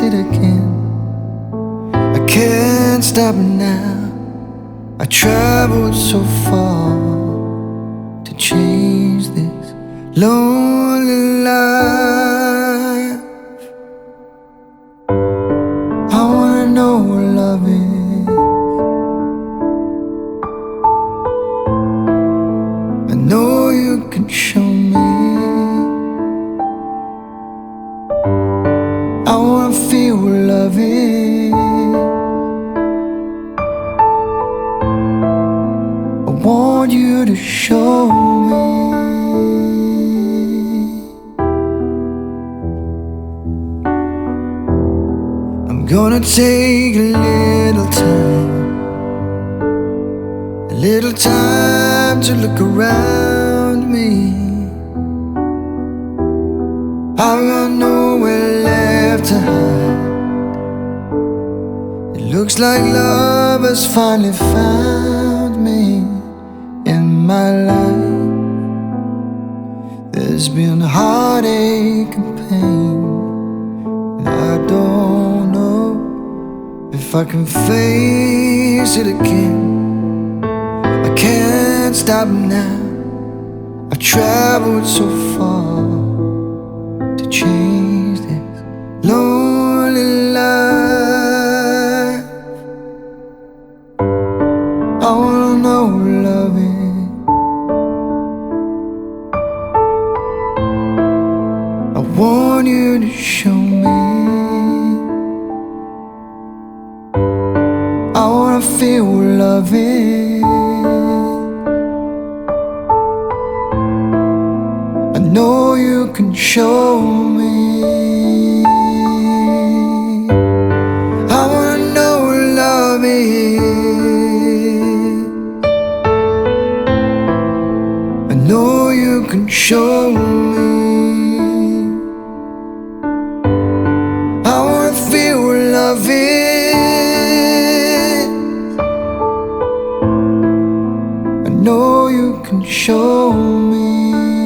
It again. I can't stop now. I traveled so far to change this lonely life. I wanna know what love is. I know you can show I want you to show me. I'm gonna take a little time, a little time to look around me. I've got nowhere looks like love has finally found me in my life. There's been heartache and pain. I don't know if I can face it again. I can't stop now. I've traveled so far want you to show me. I wanna feel loving. I know you can show me. I wanna know what love is. I know you can show me. I know you can show me.